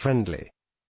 friendly.